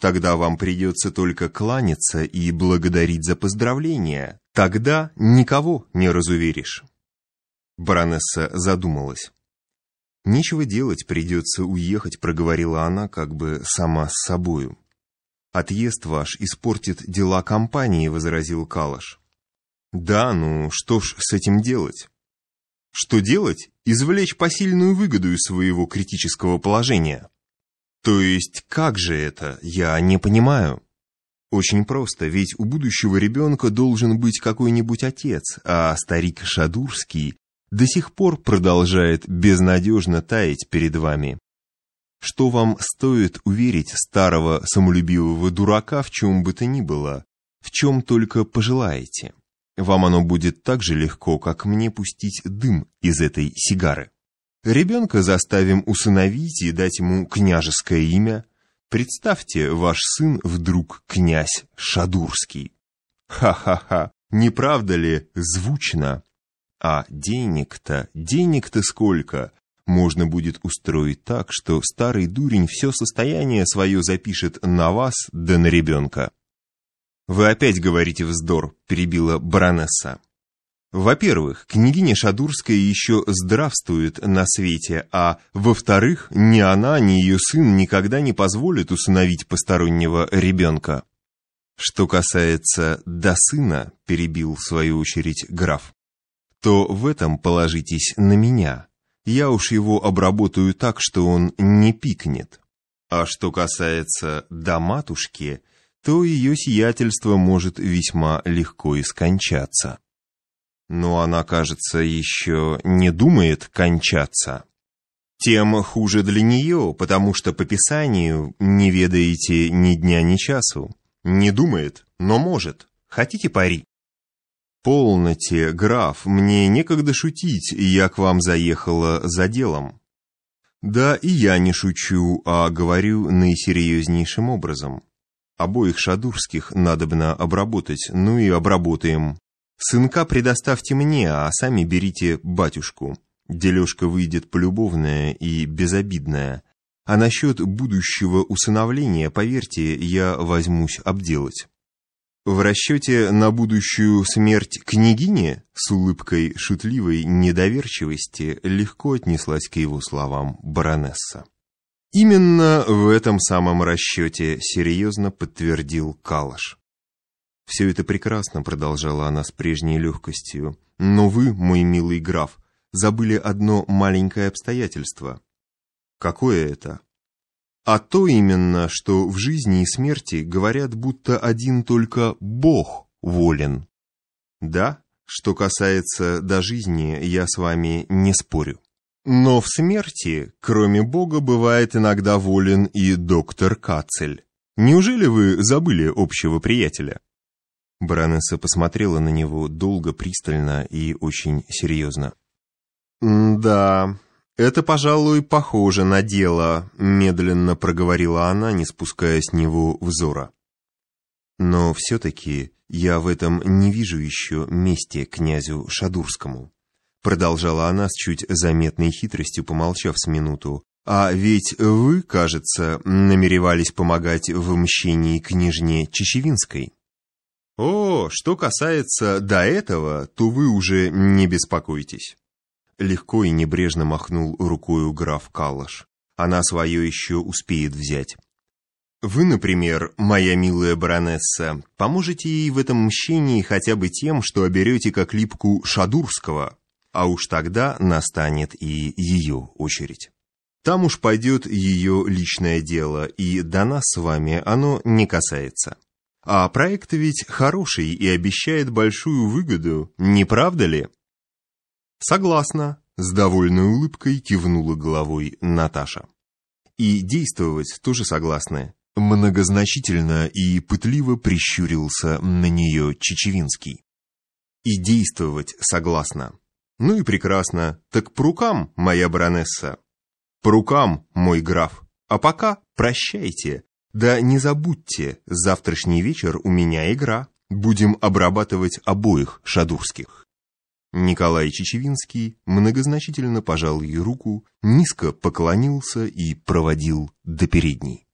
Тогда вам придется только кланяться и благодарить за поздравления. Тогда никого не разуверишь. Баронесса задумалась. «Нечего делать, придется уехать», — проговорила она как бы сама с собою. «Отъезд ваш испортит дела компании», — возразил Калаш. «Да, ну что ж с этим делать?» «Что делать? Извлечь посильную выгоду из своего критического положения». «То есть как же это? Я не понимаю». Очень просто, ведь у будущего ребенка должен быть какой-нибудь отец, а старик Шадурский до сих пор продолжает безнадежно таять перед вами. Что вам стоит уверить старого самолюбивого дурака в чем бы то ни было, в чем только пожелаете? Вам оно будет так же легко, как мне пустить дым из этой сигары. Ребенка заставим усыновить и дать ему княжеское имя. Представьте, ваш сын вдруг князь Шадурский. Ха-ха-ха, не правда ли звучно? А денег-то, денег-то сколько? Можно будет устроить так, что старый дурень все состояние свое запишет на вас да на ребенка. «Вы опять говорите вздор», — перебила баронесса. Во-первых, княгиня Шадурская еще здравствует на свете, а во-вторых, ни она, ни ее сын никогда не позволят усыновить постороннего ребенка. Что касается до сына, перебил в свою очередь граф, то в этом положитесь на меня. Я уж его обработаю так, что он не пикнет. А что касается до матушки, то ее сиятельство может весьма легко и скончаться. Но она, кажется, еще не думает кончаться. Тем хуже для нее, потому что по Писанию не ведаете ни дня, ни часу. Не думает, но может. Хотите пари? «Полноте, граф, мне некогда шутить, я к вам заехала за делом». «Да, и я не шучу, а говорю наисерьезнейшим образом. Обоих шадурских надобно обработать, ну и обработаем. Сынка предоставьте мне, а сами берите батюшку. Дележка выйдет полюбовная и безобидная. А насчет будущего усыновления, поверьте, я возьмусь обделать». В расчете на будущую смерть княгини с улыбкой шутливой недоверчивости легко отнеслась к его словам баронесса. Именно в этом самом расчете серьезно подтвердил Калаш. «Все это прекрасно», — продолжала она с прежней легкостью, «но вы, мой милый граф, забыли одно маленькое обстоятельство». «Какое это?» а то именно, что в жизни и смерти говорят, будто один только Бог волен. Да, что касается до жизни, я с вами не спорю. Но в смерти, кроме Бога, бывает иногда волен и доктор Кацель. Неужели вы забыли общего приятеля? Баронесса посмотрела на него долго, пристально и очень серьезно. «Да, «Это, пожалуй, похоже на дело», — медленно проговорила она, не спуская с него взора. «Но все-таки я в этом не вижу еще мести князю Шадурскому», продолжала она с чуть заметной хитростью, помолчав с минуту. «А ведь вы, кажется, намеревались помогать в мщении княжне Чечевинской». «О, что касается до этого, то вы уже не беспокойтесь». Легко и небрежно махнул рукою граф Калаш. Она свое еще успеет взять. Вы, например, моя милая баронесса, поможете ей в этом мщении хотя бы тем, что оберете как липку Шадурского, а уж тогда настанет и ее очередь. Там уж пойдет ее личное дело, и до нас с вами оно не касается. А проект ведь хороший и обещает большую выгоду, не правда ли? «Согласна», — с довольной улыбкой кивнула головой Наташа. «И действовать тоже согласны». Многозначительно и пытливо прищурился на нее Чечевинский. «И действовать согласна». «Ну и прекрасно. Так по рукам, моя баронесса». «По рукам, мой граф. А пока прощайте. Да не забудьте, завтрашний вечер у меня игра. Будем обрабатывать обоих шадурских». Николай Чечевинский многозначительно пожал ей руку, низко поклонился и проводил до передней.